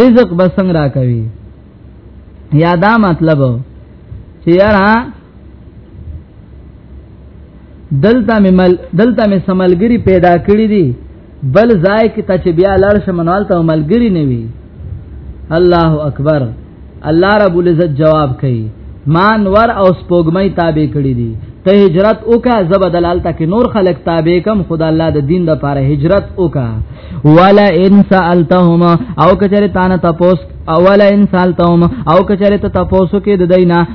رزق بسنګ را کوي یا دا مطلب چې یاره دلته مې مل دلته مې سملګری پیدا کړی دی بل ځای کې ته چې بیا لاړ شم نوالته ملګری نه وي الله اکبر الله رب العزت جواب کوي مان ور او سپوږمۍ تابع کړی دي ته هجرت وکا زب دلال تک نور خلق تابع کم خدا الله د دین د پاره هجرت وکا ولا ان سالتهم او کچره تانه تپوس اولا ان سالتهم او کچره ته تپوسو کې د دینا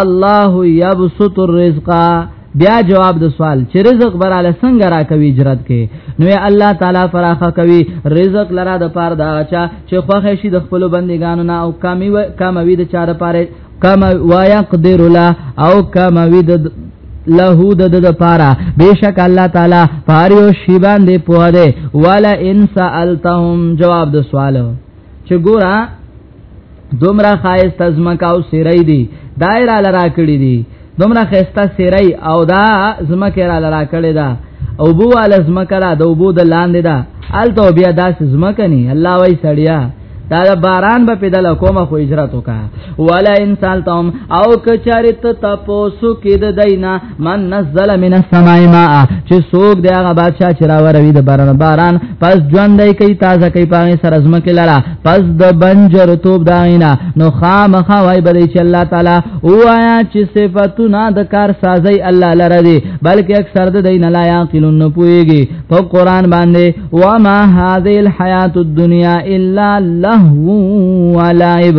الله یبسط الرزق بیا جواب د سوال چې رزق براله څنګه را کوي اجرت کې نو یا الله تعالی فراخه کوي رزق لرا د پاره دا چا چې خوخه شي د خپل بندګانو نه او کمی و کموي د چاره پاره کما ويقدر له او کما وي د له د د پاره بیشک الله تعالی پاریو شی باندې پوهه ده ولا ان سالتهم جواب د سوالو چې ګورا دومره خایست از مکاو سری دی دایره لرا کړی دی دومره خیستا سری او دا زمکه را لرا کړی دا او بو ال زمکه را د بو د لاندې دا الته بیا داس زمکه نی الله وای سړیا دا باران به پیدل کوم خو اجرت وکا ولا انسان تم او کچارت تپوسو کې د دینا من نزل من السماء ماء چې سوق دی هغه بادشاہ چې راوروي د باران باران پس ژوندې کوي تازه کوي پاغه سرزم کې لرا پس د بنجر توپ داینا نو خامخا وای بری چې الله تعالی وایا چې صفاتونه د کار سازي الله لره دي بلکې اکثر د دین لا یاقلون نه پويږي په قران باندې و ما هذه الحیات الدنیا الا لهو ولعب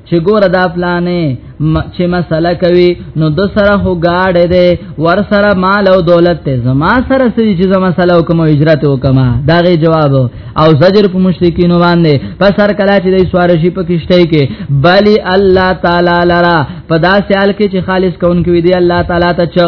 چې ګوره دا پلانې چې مسله کوي نو د سره هو گاډه ده ور سره مال او دولت ته زما سره سړي چې زما مسله وکم او هجرت وکم دا غي جواب او زجر په مشرکین باندې پس هر کله چې د سوارشي په کشته کې بلی الله تعالی لرا په داسې حال کې چې خالص کون کې وي دی الله تعالی ته چا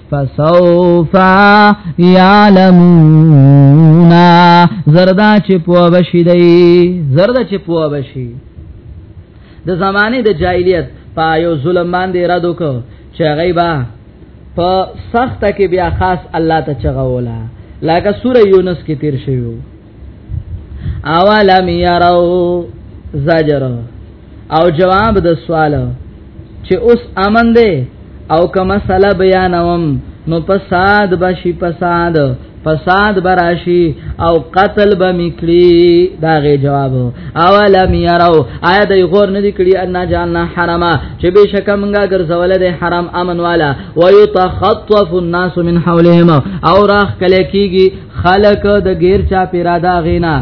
فسوف يعلمون زردا چې پوه بشي دی زردا چې پوه بشي د زمانه د جاهلیت پایو ظلم باندې را دوک چې غیبا په سخت کې بیا خاص الله ته چغولا لکه سوره یونس کې تیر شوی اولم يروا زجر او جواب د سوال چې اوس امن دی او کومه سلا بیانوم نو فساد بشي فساد فساد براشي او قتل به میکړي دا غي جواب اولم يرو آیا د غور نه دي کړي ان جاننا حرما چې بشک منګه ګرځول دي حرام امن والا ويتخطف الناس من حولهم او راخ کله کیږي خلق د غیر چا پیرا دا غینا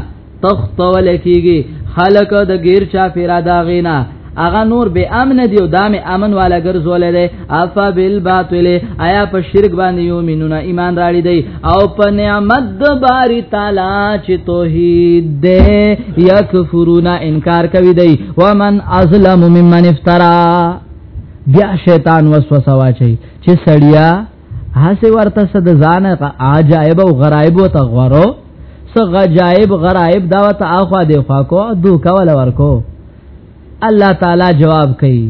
تختول کیږي خلق د غیر چا پیرا دا غینا اغه نور به امن دی او دام امن والا ګرځول دی افا بالباطل آیا په شرک باندې یومنون ایمان راړي دی او په نعمت د باری تعالی چې توحید دی یکفرون انکار کوي دی ومن ازلم ممن افترا بیا شیطان وسوسه واچي چې سړیا هسه ورته صد ځان عجایب او غرایب او تغورو سغ عجایب غرایب دا وته اخوا دی خوا کو دو کول ورکو الله تعالی جواب کوي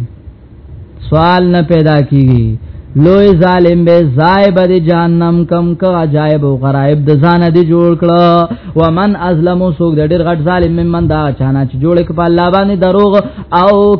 سوال نه پیدا کیږي لوی ظالم به زائب دی جهنم کم کا عجائب او غرائب د ځان دی جوړ کړه ومن ازلمو سوګ د ډیر غټ ظالم من دا چانا چې جوړ ک په الله باندې دروغ او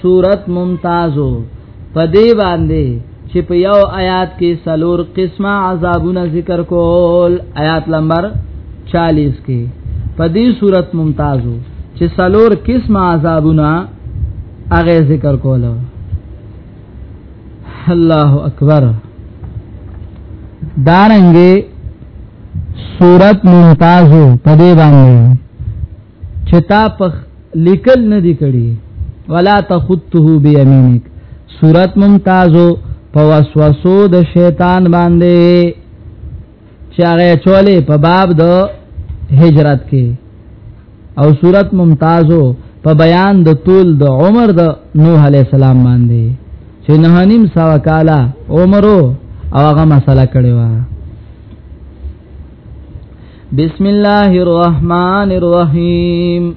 صورت ممتازو په دې باندې چې په یو آیات کې سلور قسمه عذابونه ذکر کول آیات نمبر 40 کې په دې صورت ممتازو چې سلور قسمه عذابونه هغه ذکر کول الله اکبر دارنګه صورت ممتازو په دې باندې چې تا په لیکل نه دی کړی ولا تخطه بيمينك صورت ممتازو په وسوسو د شیطان باندې چې هغه چولې په باب د هجرت کې او صورت ممتازو په بیان د طول د عمر د نوح علی السلام باندې چې نه نیم سو کالا عمرو او هغه مسله کړې و بسم الله الرحمن الرحیم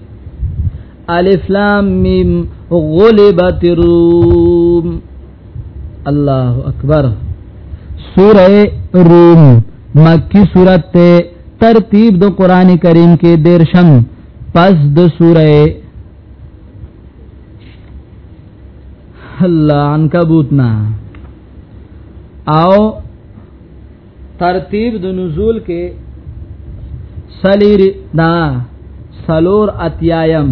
الف لام میم غلبت الروم الله اکبر سوره روم مکی سورت ته ترتیب د قران کریم کې دیرشم پس د سوره الله عنکبوت نه او ترتیب د نزول کې سلیر دا سلور اتیایم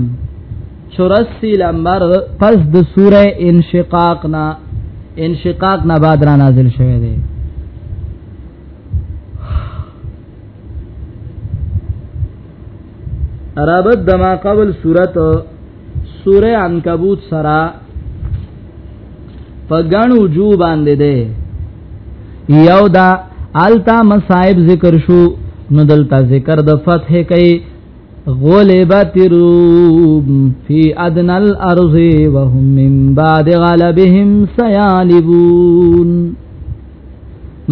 چورسی لمبر پس د سوره انشقاق نا انشقاق نا بعد را نازل شوه دی عربت دما قبل صورت سوره عنکبوت سره په غن وجو باندې ده یو دا التا مصائب ذکر شو نو دلته ذکر د فتح کوي غلبت روم فی ادنى الارض وهم من بعد غلبهم سيالبون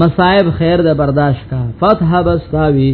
مصائب خیر د برداشت کا فتح بستاوی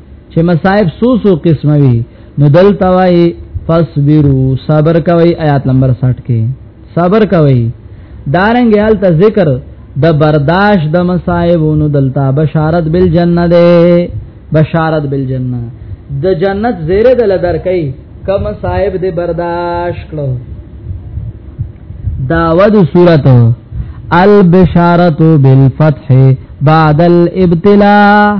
چې مصائب سو سو قسم وي نو دلته وایي فصبروا صبر کوي آیات نمبر 60 کې صبر کوي دارنګ حال ته ذکر د دا برداشت د مصائب نو دلته بشارت بالجنه ده بشارت بالجنه د جنت زیره دل درکې کم صاحب دې برداشت کړو داود صورت البشارت بالفتح بعد الابتلاء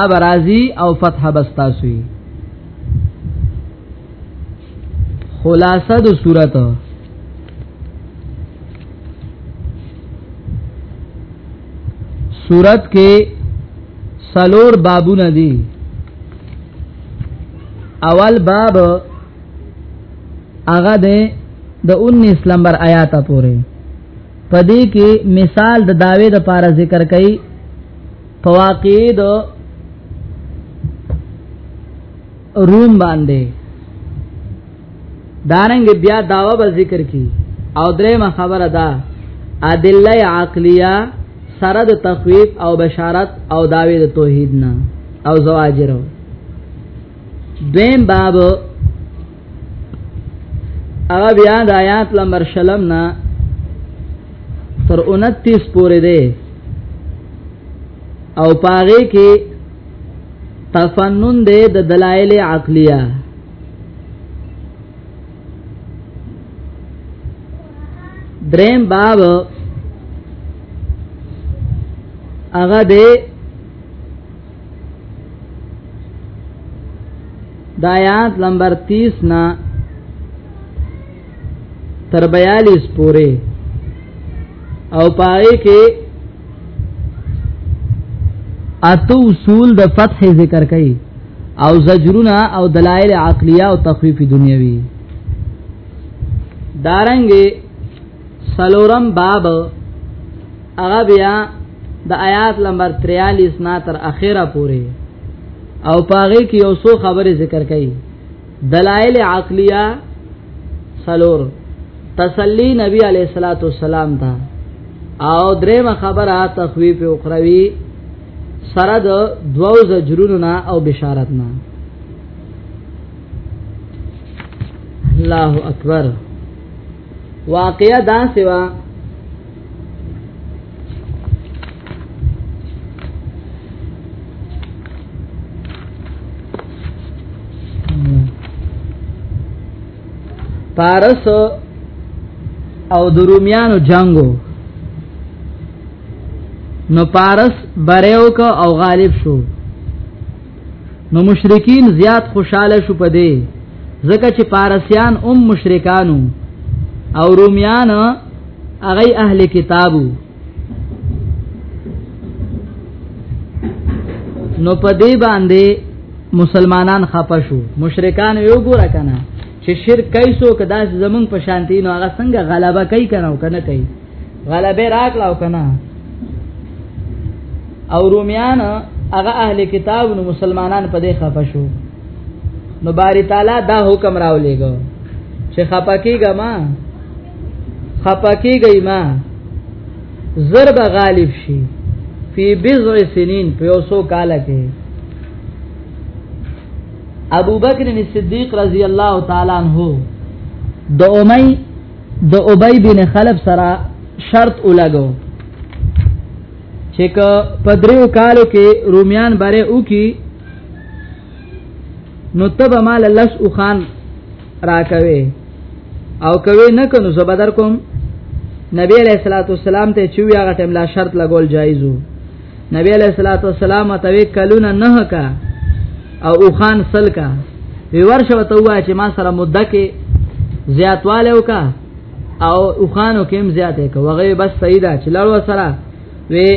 ا برازي او فتح بستا سوی خلاصه د صورت صورت کې سلور بابونه دي اول باب هغه ده د 19 نمبر آیات پورې پدې کې مثال د داوی د پاره ذکر کړي په واقع د روم باندې دارنګ بیا داوا به ذکر کی او درېمه خبره ده ادله عقلیه سره د تخویف او بشارت او داوی د توحید نه او زواجرو دویم باب هغه بیا د آیات لمبر شلم نه تر 29 پورې دی او پاره کې تفنن دی د دلایل عقلیه دریم باب هغه دی د آیات نمبر 30 نا تر 42 پورې او پای کې اتو اصول د فتح ذکر کړي او زجرنا او دلائل عقلیه او تخفیف دنیوي دارنګ سلورم باب هغه بیا د آیات نمبر 43 نا تر اخره پورې او پاغه کې یو څو خبره ذکر کړي دلائل عقلیه سلور تسلی نبی علیہ الصلوۃ والسلام ته او درېمه خبره تخویف اخروی سره د دوو زجرونو نه او بشارت نه الله اکبر واقعا دا سوا پارس او د رومیانو جنگو نو پارس بریو کو او غالب شو نو مشرکین زیات خوشاله شو په دې ځکه چې پارسیان هم مشرکانو او رومیان هغه اهل کتابو نو په دې باندې مسلمانان خپه شو مشرکان یو ګوره کنه چې شرک کیسو کدا زمون په شانتی نو هغه څنګه غلبه کوي کنه او کنه کوي غلبه راکلاو کنه او رومیان هغه اهل کتاب نو مسلمانان په دې خفه شو نو باری تعالی دا حکم راولېګو چې خپکیګه ما خپکیګی ما ضرب غالب شي فی بضع سنین په اوسو کال کې ابو بکر صدیق رضی الله تعالی عنہ د امی د ابی بن خلف سره شرط ولګو چې که پدریو کالو کې رومیان بره وکي نو تب مال لس او خان راکوي او کوي نه کنو زبدر کوم نبی علیہ الصلوۃ والسلام ته چوي هغه ټیم لا شرط لګول جایزو نبی علیہ الصلوۃ والسلام ته وکلونه نه کا او اوخان سل کا وی ورشه ته وای چې ما سره مدده کې زیاتواله وکا او اوخانو کې هم زیاته کا وغه بس سیدا چې لړو سره وی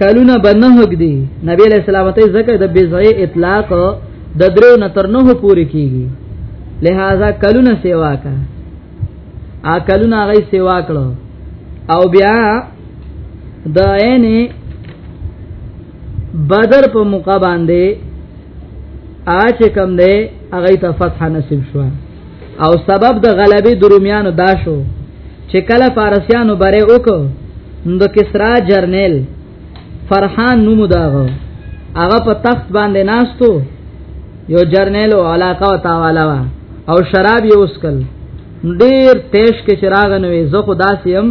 کلونه بنه دی نبی علیہ السلام ته زکه د بیزای اطلاق د درو نه تر نه پوری کیږي لہذا کلونه سیوا کا ا کلونه غي سیوا کړو او بیا د عین بدر په موقع باندې اچ کم دی هغه ته فتح نصیب شو او سبب د غلبې درومیانو دا شو چې کله فارسیانو بره وکړو د کسرا جرنیل فرحان نومو داغو هغه په تخت باندې ناستو یو جرنیل او علاقه او تاوالا وا او شراب یې وسکل ډیر تیش کې چراغ نوې زه خو داسیم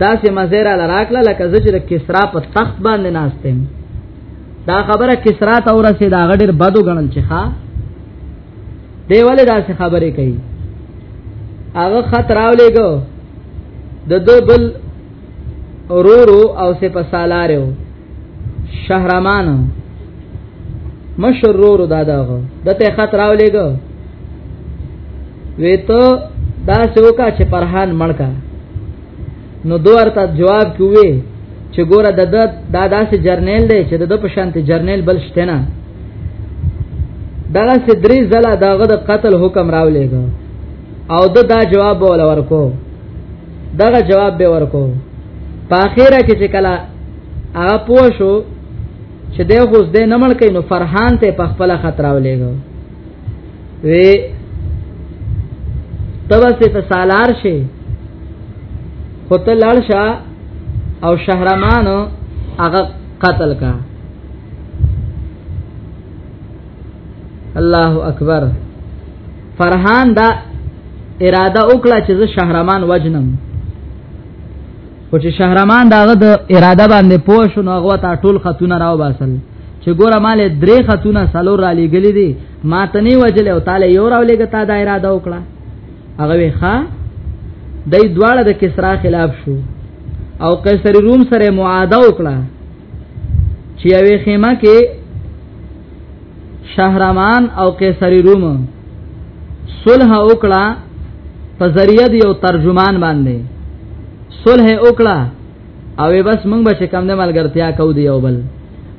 دا سه مزیرا لراکله لکه زجر کسرا په تخت باندې ناشته دا خبره کسرا ته ورسه دا غډر بدو غنل چې ښا دی ولې دا سه خبره کوي هغه خط راولېګو د دوبل اورورو او سه په سالارو شهرمان مشر رور دادا غو دته خط راولېګو وې ته دا سوکا چې پرهان مړکا نو دوار ته جواب کوي چې ګوره د دا داسې جرنیل دی چې د په شانته جرنیل بل شته نه دغه سې درې زله دغه د قتل حکم راولېګو او د دا جواب ول ورکو دغه جواب به ورکو په اخره کې چې کله هغه پوه شو چې د غوز د نمړ کین نو فرحان ته په خپل خطر ولېګو وی تبسه ته سالار شي خو ته لړ شه او شهرمان هغه قتل کا الله اکبر فرحان دا اراده وکړه چې زه شهرمان وجنم خو چې شهرمان داغه د اراده باندې پوه شو نو هغه ته ټول خاتون راو باسل چې ګوره مال درې خاتون سلور را لګلې دي ما ته نه وجل او تعالی یو راو لګه تا دا اراده وکړه هغه وی ښا دای دواړه د کسرا خلاف شو او قیصر روم سره معاهده وکړه چې یوې خیمه کې شهرمان او قیصری روم صلح وکړه په ذریعہ یو ترجمان باندې صلح وکړه او بس موږ به کم نه ملګرتیا کو دی او بل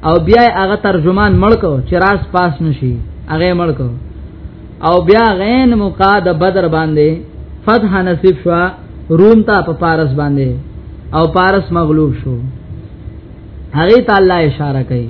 او بیا هغه ترجمان مړکو چې راس پاس نشي هغه مړکو او بیا غین مقاد بدر باندې فتح نصیب شو روم ته په پارس باندې او پارس مغلوب شو هغه تعالی اشاره کوي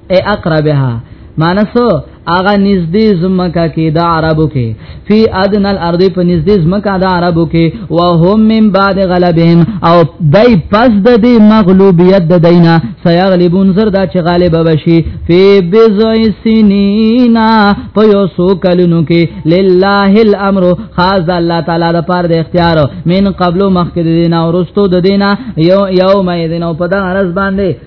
اے اقربها مانسو اغا نزدې زمکا کې د عربو کې فی ادن الارض په نزدې زمکا د عربو کې وهم من بعد غلبهم او دای پس د دې مغلوبیت د دینا سیغلبون زر دا چې غالب بشي فی بزع سنینا په یو سو کلونو کې لله الامر خاص الله تعالی د پاره د اختیار من قبل مخکې د دینا ورستو د دینا یو یوم یذن او په دا عرض باندې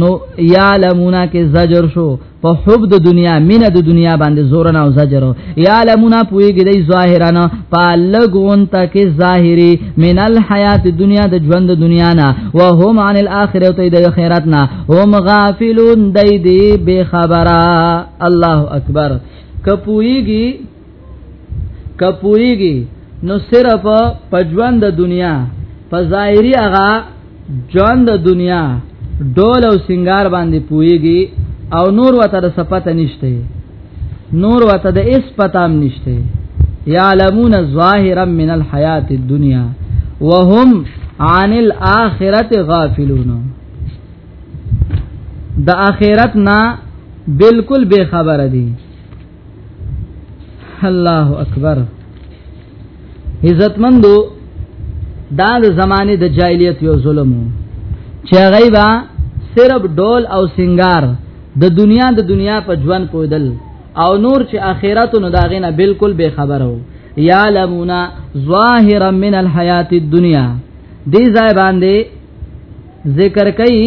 نو یا لمونا کې زجر شو په حب د دنیا مینه د دنیا باندې زور نه او زجر یا لمونا پویګ دی ظاهرانه په لګون ته کې ظاهری من الحیات دنیا د ژوند د دنیا نه و هم عن الاخره ته د خیرات نه هم غافلون دی دی به خبره الله اکبر کپویږي کپویږي نو صرف پجوان د دنیا په ظاهری هغه جون د دنیا ډول او سنگار باندې پویږي او نور وته د صفته نشته نور وته د اس پتام نشته یعلمون ظاهرا من الحیات الدنیا وهم عن الاخرت غافلون د اخرت نه بالکل بے خبر دي الله اکبر عزتمندو دا د زمانه د جاهلیت یو ظلم چې غیبا صرف ډول او سنگار د دنیا د دنیا په ژوند پودل او نور چې اخرت نو داغه نه بالکل بے خبر وو یا لمونا ظاهرا من الحیات الدنیا دې ځای باندې ذکر کوي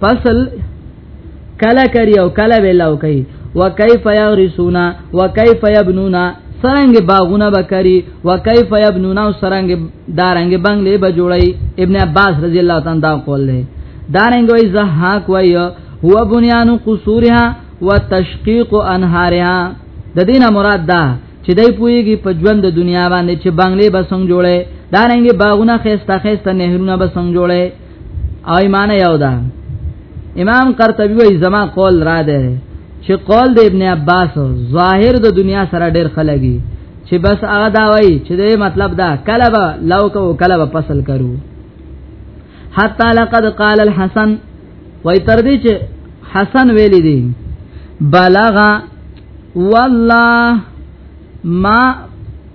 فصل کلا کری او کلا ویلاو کوي وکيف يغرسونا وکيف يبنونا سرنګ باغونه بکری وکيف يبنونا سرنګ دارنګ بنگلې به جوړي ابن عباس رضی الله تعالی دا قول له دارنګ وای زهاک وای هو بنيان قصورها وتشقيق انهارها د دینه مراد ده چې دای پویږي په ژوند د دنیا باندې چې بنگلې به څنګه جوړي دارنګ باغونه خيسته خيسته نهرونه به څنګه جوړي او ایمان یو ده امام قرطبی وای زما قول را ده چې قول د ابن عباس ظاهر د دنیا سره ډیر خلګي چې بس هغه دا وای چې دې مطلب دا کله به لو کو کله به فصل کرو حتا لقد قال الحسن وای تر دې چې حسن ویلی دی بلغ والله ما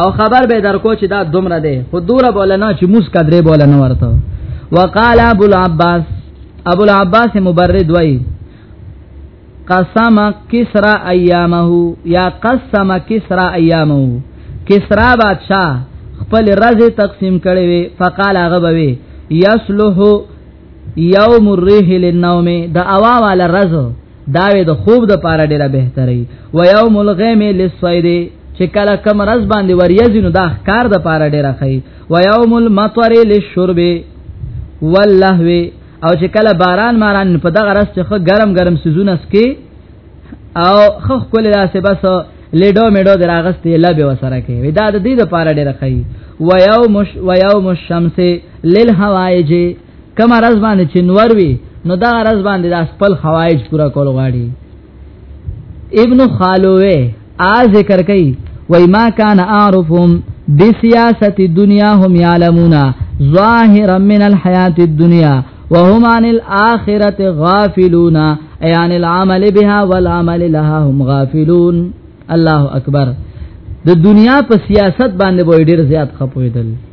او خبر به درکو چې دا دومره دی خو دوره بوله نه چې موس کدرې بوله نه ورته وقال ابو العباس ابو العباس مبرد وای قسم کسرا ایامه یا قسم کسرا ایامه کسرا بادشاہ خپل رزه تقسیم کړي وي فقال غبوي یصلح یوم الريح للنوم دا اوا والا رزه دا وې د خوب د پاره ډیره بهتري و یوم الغیم للصید چې کله کم رز باندې وریځ نو دا ښکار د پاره ډیره خي و یوم المطر للشرب واللهو او چې کله باران ماران په دغه رس چې خو ګرم ګرم سيزونه سکي او خو کول داسې بس لیډو میډو دراغستې لبه وسره کوي ودا د دې د پاره ډیره خي و یوم و یوم الشمس للهوایج کما راز باندې چې نور وي نو دا راز باندې د خپل خوایج پورا کول غواړي ابن خالوه ا ذکر کوي وای ما کان اعرفهم بسیاست دنیا هم یعلمون ظاهرا من الحیات الدنیا وهم عن الاخره غافلون اي عن العمل بها والعمل لها هم غافلون الله اکبر د دنیا په سیاست باندې به ډیر زیات خپویدل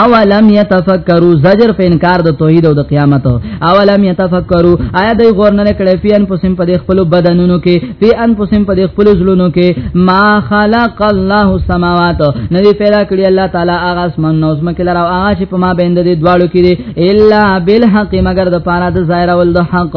اولم يتفکروا زجر په انکار د توحید او د قیامت اولم يتفکروا آیا دوی غور نه کړی فی ان پسم په خپل بدنونو کې فی ان پسم په خپل زلونو کې ما خلق الله السماوات ندی پیدا کړی الله تعالی هغه اسمان نو اسمه کې لراو هغه چې په ما بند دي دواړو کې الا بالحق مگر د پاره د ظاهر ول د حق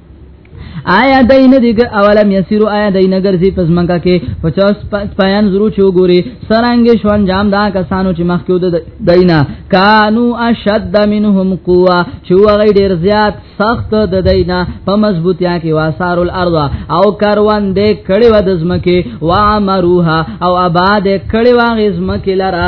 آیا دین دیګ اولم یسیرو آیا دین ګرځي پس منګه کې 50 پایان زرو چو ګوري سرنګ شوان جام دا کسانو چې مخکې د دینا کانو اشد منهم قوا چې وغی ډیر زیات سخت د دینا په مضبوطیا کې واسار الارض او کاروان دې کړي و د زمکه وامروها او آباد کړي و غزمکه لرا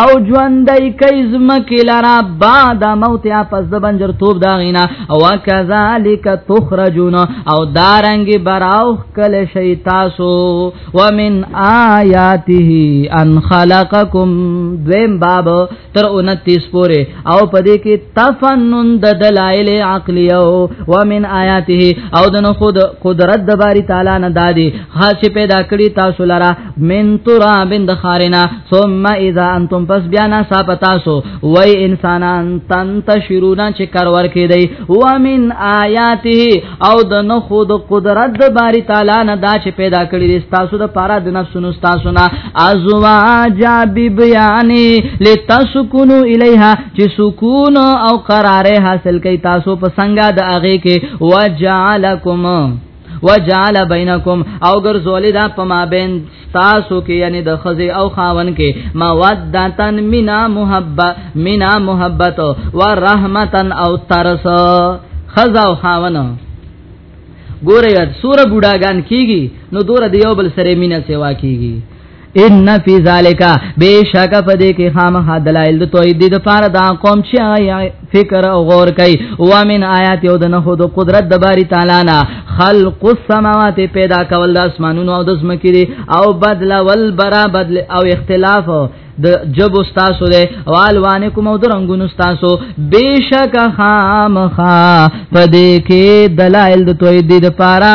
او ژوندۍ کای زمکه لرا بعد موت یا پس د بنجر توپ دا غینا او کذالک تخرجون او دارنګ براوخ کله شی تاسو ومن آیاته ان خلقکم دویم باب تر 29 پورې او پدې کې تفنن د دلایل عقلی او ومن آیاته او د خود قدرت د باری تعالی نه دادی خاص پیدا کړی تاسو لرا من تراب د خارنا ثم اذا انتم پس بیا نا ساپتاسو وای انسانان تنتشرونا چې کرور کې دی و من آیاته او د نو خود قدرت د باری تعالی نه دا چې پیدا کړی دي تاسو د پاره د نفسونو تاسو نه ازواج بیان لتسكنوا الیها چې سکون او قرار حاصل کړئ تاسو په څنګه د اغه کې وجعلکم وجعل بینکم او ګرځول دا په ما بین تاسو کې یعنی د خزه او خاون کې مودتن مینا محبت مینا محبت و رحمتن او ترس خزه او خاون ګوره یاد سور بوډاګان کیږي نو دور دیو بل سره مینا سیوا کیږي ان فی ذالک بیشک پدې کې خامخا دلایل د توحید د پاره دا قوم چې فکر او غور کوي و من آیات یو د نه د قدرت د باری تعالی نه خلق السماوات پیدا کول د اسمانونو او د زمکې دي او بدل ول برا بدل او اختلاف د جب استاسو ده والوان کوم او درنګون استاسو بیشک خامخا پدې کې دلایل د توحید د پاره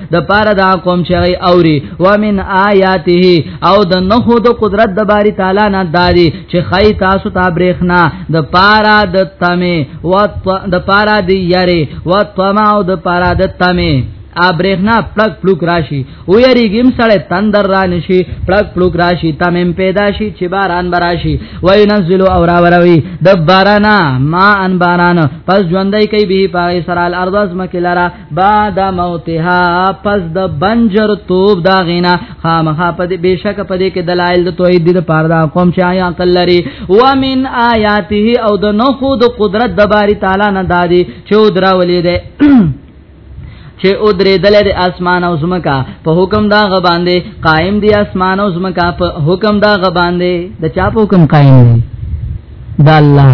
د پاره دا قوم چې غي اوري ومن آیاته او د نخو د قدرت د باری تعالی نه داري چې خی تاسو ته برېخنا د پاره د تمه و د پاره د یری و طمع او د پاره د تمه ا برېخنا پلک پلوک راشي او یریګم سړی تندر را نشي پلک پلوک راشي تمم پیدا شي چې باران براشي وای نزلو او را وروي د بارانا ما ان باران پس ژوندۍ کوي به پای سرال ارض مکه لرا بعد موتها پس د بنجر توب دا غینا خامخا په دې بشک په دې کې دلایل د توحید د پاره دا قوم چې آیا عقل لري و من آیاته او د نو خود قدرت د باری تعالی نه دادی چې درا ولې ده چې او درې دل د اسمان او زمکا په حکم دا غ باندې قائم دی اسمان او زمکا په حکم دا غ باندې د چا په حکم قائم دی د الله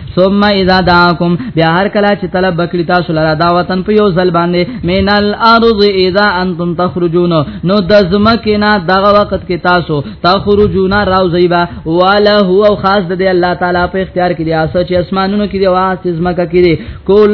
ثم اذا دعاكم بیا هر کله چې طلب وکړی تاسو لرا دا وطن په یو ځل باندې من الارض اذا انتم تخرجون نو د زمکه نه دغه وخت کې تاسو تخرجون راوځي با ولا هو خاص د الله تعالی په اختیار کې دی اسه چې اسمانونو کې دی واسه زمکه کې دی کول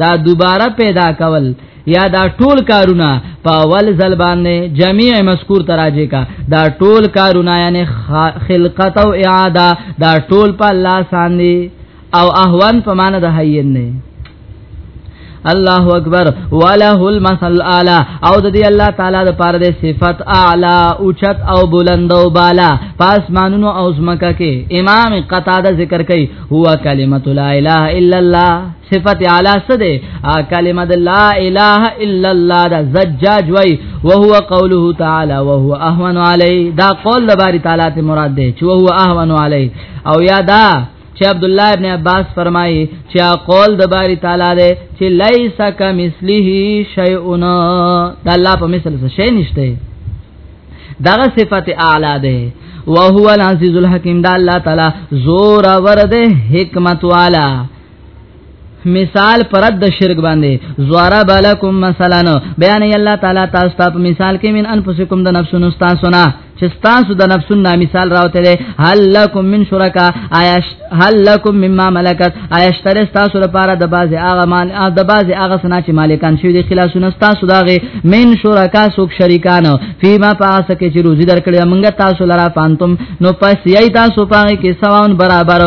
دا دوباره پیدا کول یا دا ټول کارونه په اول ځل باندې جميع مذکور تراجه کا دا ټول کارونه یعنی خلقت او اعاده دا ټول په الله ساندي او احوان په معنا د حیین نه الله اکبر وله المثل الاعلى او د دې الله تعالی د پاره د صفت اعلى اوچت او بلند او بالا پاس مانونو او زمکه کې امام قتاده ذکر کوي هو کلمت لا اله الا الله صفت اعلی سده کلمه لا اله الا الله دا زجاج وای وهو قوله تعالی وهو اهون علی دا قول باری تعالی ته مراد ده چې وهو اهون علی او یا دا چې عبد الله ابن عباس فرمایي چې قول د باری تعالی ده چې لیس کمثله شیئون دا الله په مثل څه شی نشته دا صفت اعلی ده وهو العزیز الحکیم دا الله تعالی زور ور ده حکمت والا مثال پرد د شرک باندې زوارا بالکم مثلا بیان ای الله تعالی تاسو ته مثال کې من انفسکم د نفسونو تاسو نه چې تاسو د نفسونو نه مثال راوته دي هل لکم من شرکا عاش هل لکم مما ملکت عاشتر تاسو لپاره د بازي اغه مال د بازي اغه سنا چې مالکان شوی دي خلاصونه تاسو داغه من شرکا سوک شریکان فيما پاس کې چې روزي درکړي مونږ تاسو لپاره فانتم نو پس یی تاسو پاره کې سواون برابر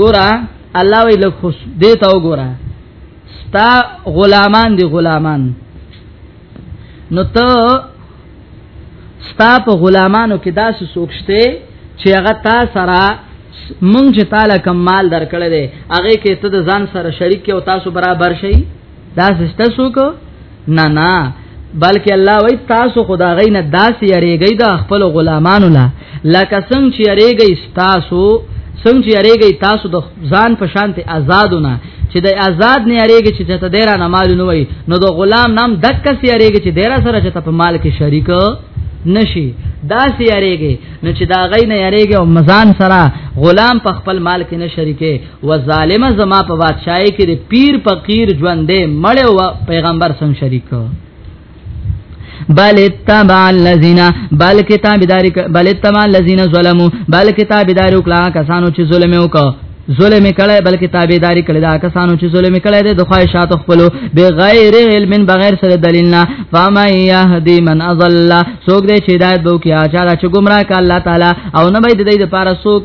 ګورا الله وی لک خوش دیتا وګورا ستا غلامان دی غلامان نو ته ستا په غلامانو کې داسې سوکشته چې هغه تا سره مونږ چې تعالی کمال درکړل دی هغه کې ته د ځان سره شریک او تاسو برابر شئ دا سسته سوک نه نه بلکې الله وای تاسو خدا غین داس یریږي د خپل غلامانو لا لکه څنګه چې یریږي تاسو څنګه چې یریږي تاسو د ځان په شانته آزادونه چې د آزاد نه یریږي چې ته ډیر نه مال نه وای نو د غلام نام دک سي یریږي چې ډیر سره چې په مال کې شریک نشي دا سي یریږي نو چې دا غي نه یریږي او مزان سره غلام په خپل مال کې نه شریکه و ظالم زما په بادشاہي کې پیر فقیر ژوندې مړ او پیغمبر سم شریک بل اتبع الذين بل کتابداري بل اتبع الذين ظلموا بل کتابداري وکړه کسانو چې ظلم وکړ ظلم کړي بلکې تابعداري کړي دا کسانو چې ظلم کړي د خواهشات خپل بغیر علم بغیر سره دلیل نه فما يهدي من اضل سوګ دې چې هدایت بو کې اچارا چې گمراه ک الله تعالی او نه بيد دې د پاره سوګ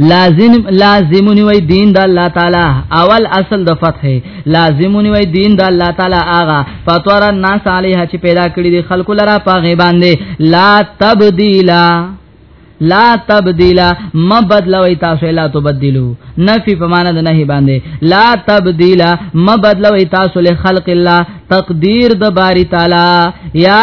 لازم لازمونی وای دین د الله تعالی اول اصل د فتح لازمونی وای دین د الله تعالی آغا فطور الناس علیها چې پیدا کړی دی خلق لرا پاغه باندې لا تبدیلا لا تبدیلا ما بدلوي تاسو لا تبدلو نفي په معنا د نهي باندې لا تبدیلا ما بدلوي تاسو له خلق الله تقدیر د باری تعالی یا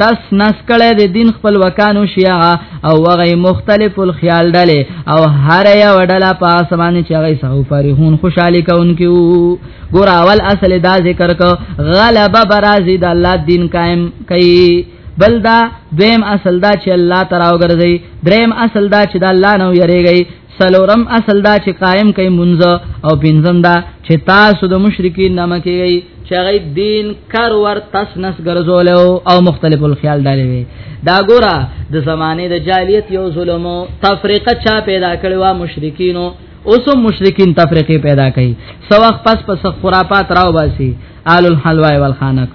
تس نس کړه د دین خپل وکانو شیعه او وغه مختلف الخيال ډله او هر یو ډله په اسمان چې هغه سو فرحون خوشالي کوونکو ګور اول اصل دا ذکر کو غلب برازي د الله دین قائم کړي بل دا دویم اصل دا چې الله تراو ګرځي دریم اصل دا چې د الله نو یریږي سلورم اصل دا چې قائم کوي منځ او پنځم دا چې تاسو د مشرکین نامه کوي چې غي دین کار ور تسنس ګرځول او مختلف الخيال دالي وي دا ګوره د زمانه د جاهلیت یو ظلم تفریقه چا پیدا کړی وا مشرکینو اوس مشرکین تفریقه پیدا کړي سو وخت پس پس خرافات راو باسي آل الحلوا والخانق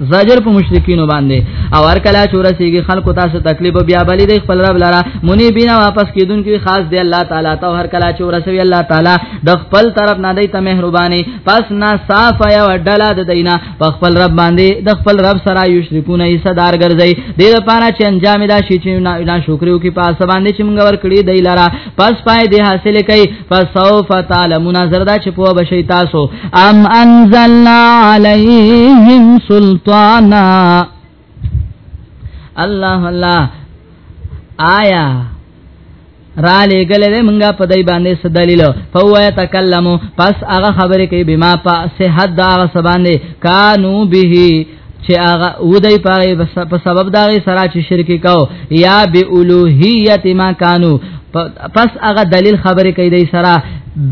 زجر په مشرکین باندې او هر کله چې ورسیږي خلکو تاسو تکلیف بیا بلی دی خپل رب لرا مونی بنا واپس کیدونکو خاص دی الله تعالی ته هر کله چې ورسوي الله تعالی د خپل طرف نه دی ته مهرباني پس نا صاف یا ډلا د دینا په خپل رب باندې د خپل رب سره یشرکون ای صدر ګرځي د لپاره چې انجام دا شي چې نه شکر یو کې پاس باندې چې موږ ور کړی دی لرا پس پای دی حاصل کئ فسوف تعلمون زردا چې په بشي تاسو ام انزلنا علیهم سلطانا الله الله آیا را لګل دې مونږه په دای باندې څه دلیل فهو يتکلم پس هغه خبرې کوي بما په صحت دا سبانه کانو به چې هغه ودی پاره په سبب دا غي سره چې شرک کاو یا به اولوہیت ما کانو پس هغه دلیل خبرې کوي دای سره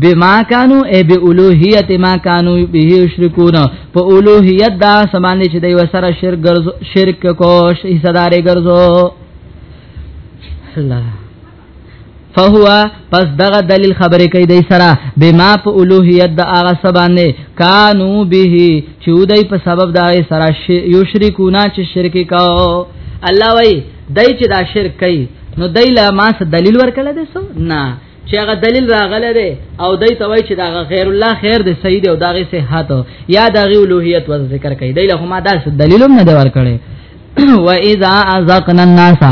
بما کانو ای به اولوہیت ما کانو به یشرکون په اولوہیت دا سمانه چې دوی وسره شرک ګرځو شرک کو حصدارې ګرځو الله فهو پس دغه دلیل خبرې کوي د سره بما په اولوهیت د هغه سبانه کانو به چې ودی په سبب دا سره یو شریکونه چې شرک کو الله وای دای چې دا شرک کوي نو دای لا ما څه دلیل ورکړل دي سو نه چې هغه دلیل راغله ده او دای ته وای چې دا غیر الله خیر دی صحیح دی او دا غي صحت یا دا غي اولوهیت و ذکر کوي دای له ما دا دلیل نه دی ورکړي و اذا ازقنا الناس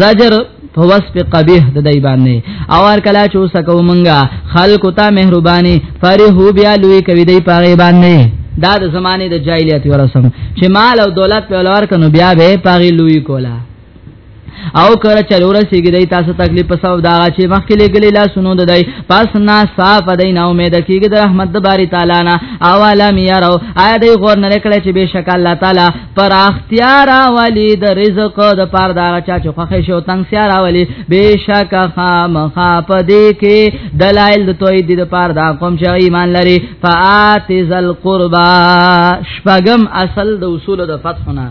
زجر په وصف قبیح د دای باندې او هر کله چې وسکو مونږه خلق ته مهرباني فرحو بیا لوی کوي دای په باندې دا د زمانه د جاهلیت ورسم چې مال او دولت په لور کنو بیا به پاغي لوی کولا او کړه چې لور سیګی دی تاسو تکلیف په سبب دا چې مخکې لګلې لا سونو دای پس نا صاف دی نه امید کیږي د رحمت د باری تعالی نه او علم یارو آیا دی غور نه کړی چې بشک الله تعالی پر اختیار ولی د رزق د پاره دا چا چې خوښ شو تنگ سیار ولی بشک خامخا پدې کې دلایل د توحید د پاره دا کوم چې ایمان لري فاتذل قربا شپغم اصل د اصول د فتحنا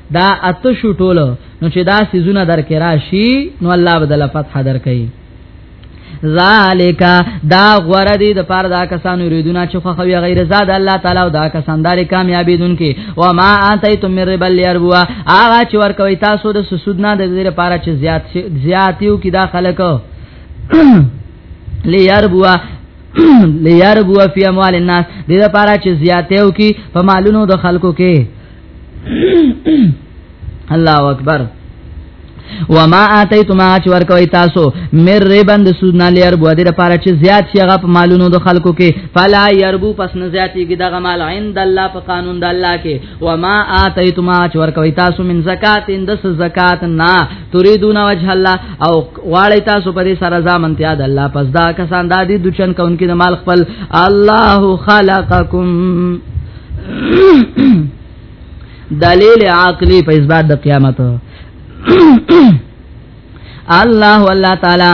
دا اته شو ټول نو چې دا سيزونه درکې راشي نو الله بدل فتح درکې ذالک دا غره دی د پاره دا کسانو ریدونه چې خو خوی غیر زاد الله تعالی او دا کسان دار کامیابی دن کې و ما اتیتم من ربل یربوا هغه چې ور کوي تاسو د سود نه د دې لپاره چې زیات زیاتیو کې دا خلک لیربوا لیربوا فی اموال الناس دې لپاره چې زیاتیو کې په مالونو د خلکو کې الله اکبر وما اتیتما چې ورکوي تاسو مر ربند سودنا لیر بو دې لپاره چې زیات شي هغه په مالونو د خلکو کې فلا يربو پس نه زیاتېږي دغه مال عند الله په قانون د الله کې وما اتیتما چې ورکوي تاسو من زکات اند زکات نه تريدون وجه الله او غواړی تاسو په دې سره ځامن ته د الله پس دا کسان د دې دچن کونکي د مال خپل الله خلقکم دلیل عقلی په اثبات د قیامت الله والله تعالی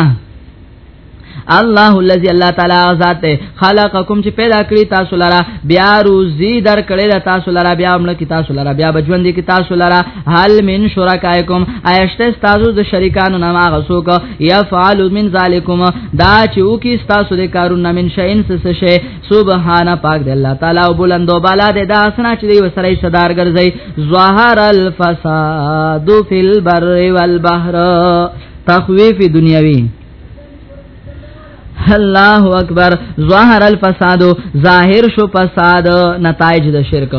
الله الذي الله تعالی ذات خلقکم چې پیدا کړی تاسو لرا بیا روزي در کړی دا تاسو لرا بیا مړ کی تاسو لرا بیا بجوند کی تاسو لرا هل من شرکایکم ایشته تاسو د شریکانو نام هغه سوک یفعل من ذالکم دا چې وکي تاسو د کارونه من شین څه شي سبحان پاک دی الله تعالی او بلند او بالا دی دا اسنا چې دی وسره صدر ګرځي ظاهر الفساد فی البر والبحر تخویف دنیوی الله اکبر ظاهر الفساد ظاهر شو فساد نتایج د شرک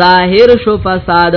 ظاهر شو فساد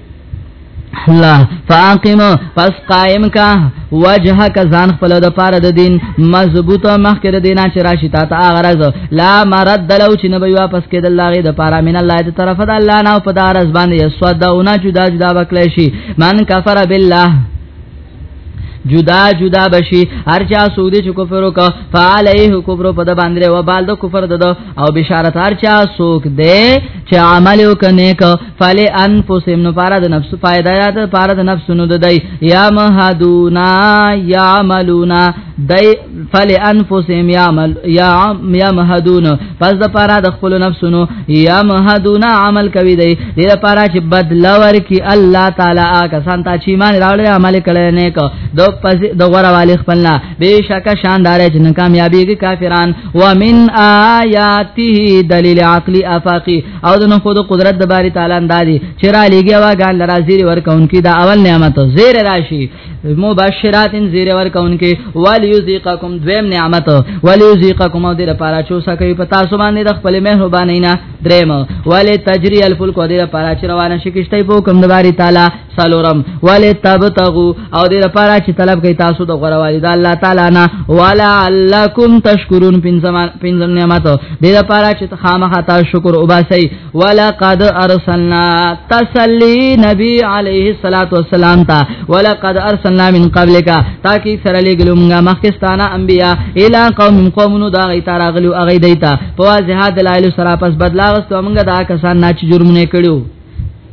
الله فاقم پس قائم کا وجه کا ځان خپل د پاره د دین مضبوط مخکره دینا چې راشي تا ته غرض لا مرد لو چې نبی واپس کېد الله غي د پاره من الله د طرف د الله نه په دارز باندې سودا او نه جدا جدا وکړي شي من کفر بالله جدا جدا بشي هر چا سودی چې کفر وک فعليه کفر په د باندې و بال د کفر د او بشارت هر چا سوک دی چې عمل وکنه ک فل ان پوسم نو پارا د نفس فائدہ یاد پارا د نفس نو دای یا مهدونا یا ملونا دای فلانفسهم يعمل يا يا مهدون پس د پاره د خپل نفسونو يا مهدون عمل کوي دی د لپاره چې بدل ورکي الله تعالی آکه سانتا چې مان راوړل عمل کړي نه کو د پس د غره والي خپل نه بهشکه شاندار چې ناکاميابي کې کافران ومن آياته دلیل عقلي افاقي او د نو خود قدرت د باري تعالی اندازي چې را لګي واګان لرا زیر ورکونکي دا اول نعمت زیر راشي مبشرات زیر ورکون کې ولیذیقکم دویم نعمت ولیذیقکم او دې لپاره چې وسکوي په تاسو باندې د خپل مهرباني نه دریم ولی تجری الفلک او دې لپاره چې روانه شي کشته په حکم د باری تعالی سلورم ولی تبتغو او دې لپاره چې طلب کوي تاسو د غوړوالي د الله تعالی نه ولا علکم تشکرون پنځم پنځم نعمت دې لپاره چې خامخا تاسو شکر وباسئ ولقد ارسلنا تسلی نبی علیہ الصلات والسلام تا ولقد ارسلنا من قبلک تاکي سره لګلمغه مخکستانه انبیا الی قوم قومونو دا غی تراغلو اغه دیتا په واضح دلایل سره پس بدلا واستو موږ دا کسان نه چې جرمونه کړیو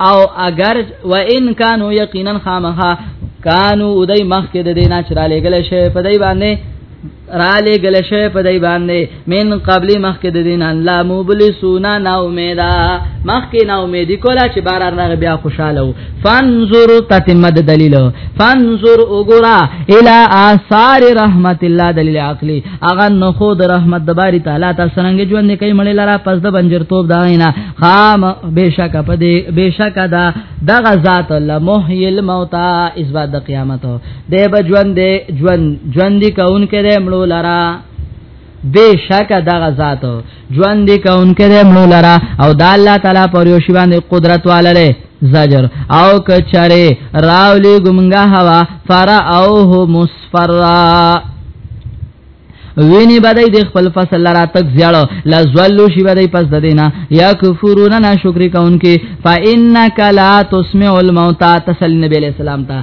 او اگر و ان کانو یقینا خامخا کانو ادای مخ کې د دینه چر لګل شي په دای باندې را لګل شي په دای باندې من قبل مخ کې د دینه لا مبلسونا نا امیدا مخ کې نا امیدی کولا چې بار نه بیا خوشاله وو فانظر تتمد دلیل فانظر وګرا الی آثار رحمت الله دلیل عقلی هغه نو خو د رحمت د باری تعالی تاسو څنګه ژوند کوي مړی لرا پس د بنجر توپ دا نه خام بشک په دې بشک دا دغه ذات الله محی الموت اس بعد د قیامت دی به ژوند ژوند ژوند کون کې د مړو لرا بشک دغه ذات ژوند کون کې د مړو لرا او د الله تعالی پر یو شی باندې قدرت والره زجر او کچره راولی ګمنګا هوا فرا او هو مصفرا ویني بدای د خپل فصل لرا تک زیړو لزولو شی بدای پس د دینا یا کفرون ناشکری کونکي فانک لا تسمع الموتى تسلی نبی علیہ السلام ته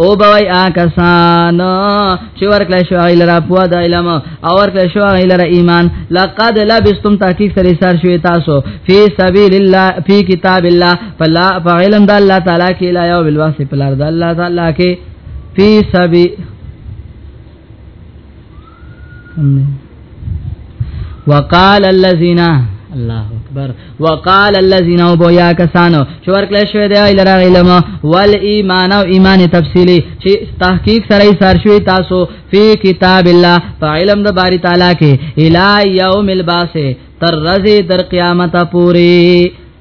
او بوي آکسان چې ورکل شو ایل را پوا د علم او ورکل شو ایل را ایمان لقد لبستم تحقیق سره سر شوي تاسو فی سبیل الله فی کتاب الله فلا فعلم د الله تعالی کې لا یو بالواسه پلار د الله تعالی کې فی سبیل وقال الذين الله اکبر وقال الذين وبيا کسانو چې ورکل شوی دی ایل را علم ول ایمان او ایمان تفصیلی چې تحقیق سره یې سر شوی تاسو فی کتاب الله فعلم د باری تعالی کې الی یوم الباس تر رزه در قیامت پوری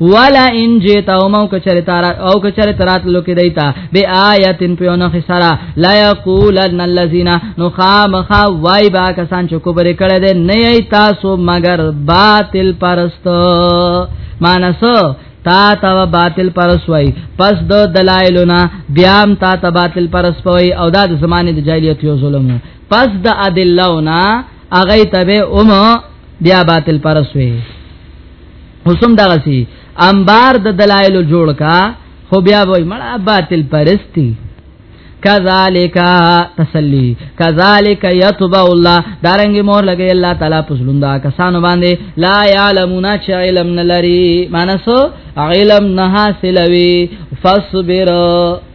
ولا ان جیتا او مو کچری تار او کچری ترات لو کې دیتا به آیاتن په نو خسرا لا یقولن الذین نو خامخا وای با کسان چې کو بری کړه دې نه تاسو مگر باطل پرست مانسو تا تا باطل پرس وای پس دو دلایلنا بیام تا تا باطل پرس پوي او دا د زمانه د جاهلیت یو ظلم پس د ادلونا اغه تبه اوم بیا باطل پرس وای حسم دغه سي انبار د دلایل جوړ کا خو بیا وای مړه باطل پرستی کذالک تسلی کذالک یتبع الله دارنګ مور لګی الله تعالی پسلوندا کسانو باندې لا یعلمون چ علم نلری مانسو علم نه حاصلوي فصبر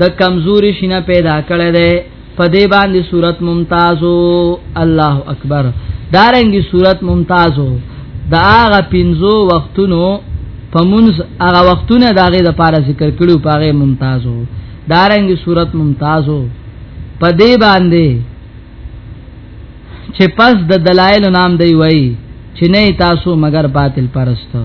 د کمزوري شینه پیدا کړی دی په دې باندې صورت ممتازو الله اکبر دارنګي صورت ممتازو دا هغه پنځو وختونو په منځ هغه وختونه داغه د پاره ذکر کړو پاره ممتازو دارنګي صورت ممتازو په دې باندې چې پس د دلایل نام دی وای چې نه تاسو مگر باطل پرستو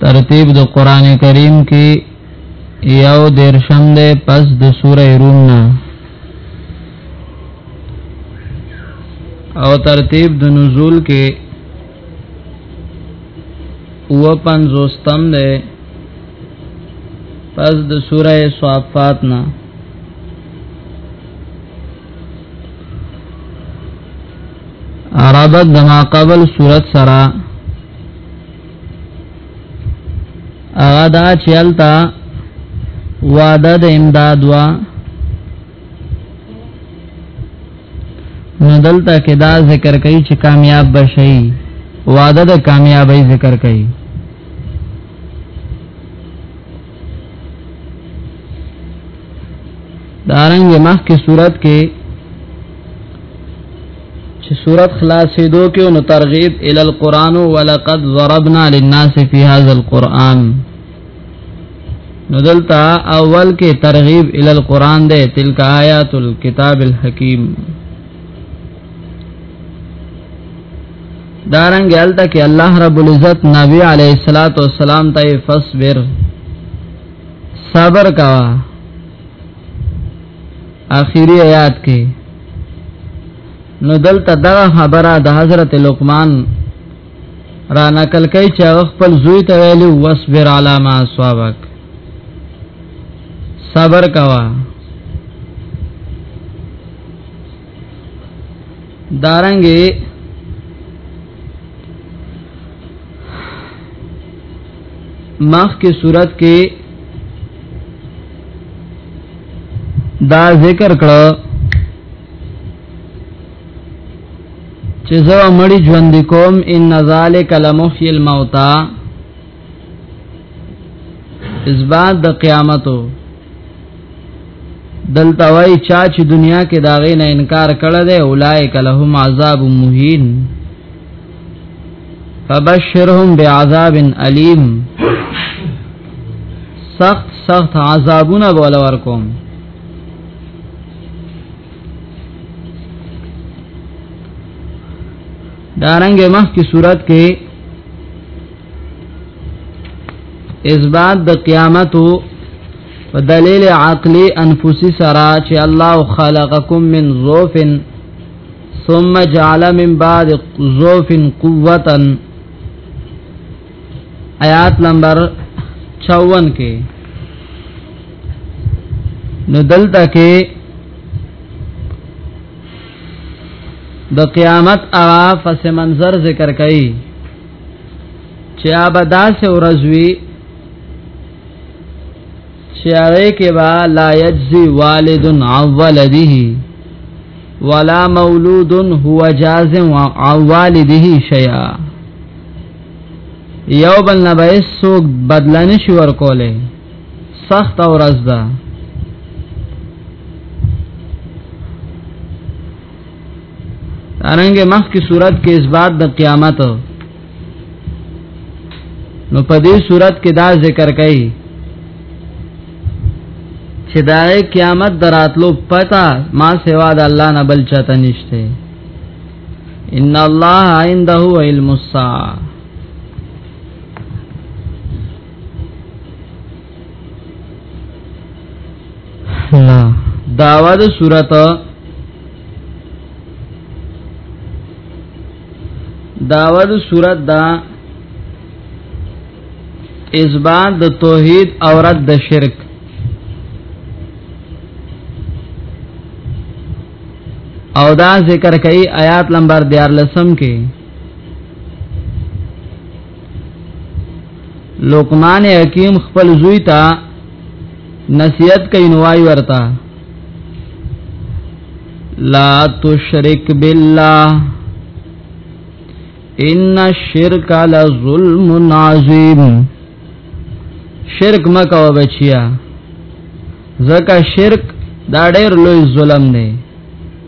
ترتیب د قران کریم کې یو درشم ده پس د سوره روم نه او ترتیب د نزول کې او پنځوستم ده پس د سوره صافات نه عربت دما قبل صورت سرا اغا دا چیلتا وعده د امداد وا نو دلته کې دا ذکر کوي چې کامیاب بشي وعده د کامیابی ذکر کوي دارنګ مخ کې صورت کې چې صورت خلاصې دو کې نو ترغیب ال القران ولقد ضربنا للناس في هذا القران ندلتا اول کې ترغیب ال القران ده تلک آیات الكتاب الحکیم دارنګ الته کې الله رب العزت نبی علیہ الصلات والسلام ته فصبر صبر کا اخیری آیات کې نو دلته دا خبره د حضرت لقمان را نقل کوي چې خپل زوی ته ویلو واصبر علی ما اصابک صبر کوا دارنګه مخ کې صورت کې دا ذکر کړه چې زه مړی ژوند کوم ان ذالک لمحی الموتى اثبات د قیامتو دلته وای چا چې دنیا کې داغې نه انکار کړه دی اولایک لهم عذاب مهین فبشرهم بعذاب الیم سخت سخت عذابونه بوله ورکوم دارنګ مخ کی صورت کې اثبات د قیامت په دلیل عقلی انفسی سرا چې الله خلقکم من ضعف ثم جعل من بعد ضعف قوتا آیات نمبر 54 کې نو دلته کې د قیامت اغا پس منظر ذکر کړي چې ابدا سه ورځوي چې هغه کې با لا یجزي والد عن ولده ولا مولود هو جاز عن والده شيئا یو بل نه به سوق بدلنه شي ور کوله سخت اورز ده ارنګ مخ کی صورت کې اثبات د قیامت نو په دې صورت کې دا ذکر کړي چې دا قیامت دراتلو پتا ما سوا د الله نه بل چاته نشته ان الله عنده علم الساعه داوا د صورت داوا د صورت دا اثبات د توحید او رد د شرک او دا ذکر کوي آیات نمبر 14 کې لقمان حکیم خپل زوی ته نصیحت کوي نوای ورتا لا تشرک بالله ان الشرک لظلم عظیم شرک مکو بچیا زکه شرک دا ډېر لوی ظلم دی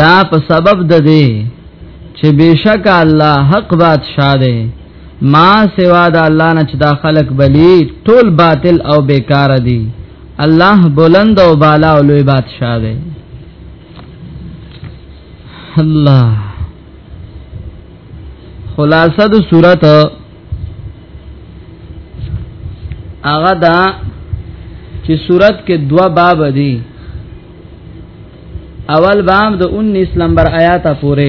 دا په سبب د دې چې بشک الله حق بادشاہ دی ما سوا د الله نه چې دا خلق بلی ټول باطل او بیکار دي الله بلند او بالا او لوی بادشاہ دی الله خلاصه د صورت هغه دا چې صورت کې دوا باب دي اول باب د 19 نمبر آیات پورې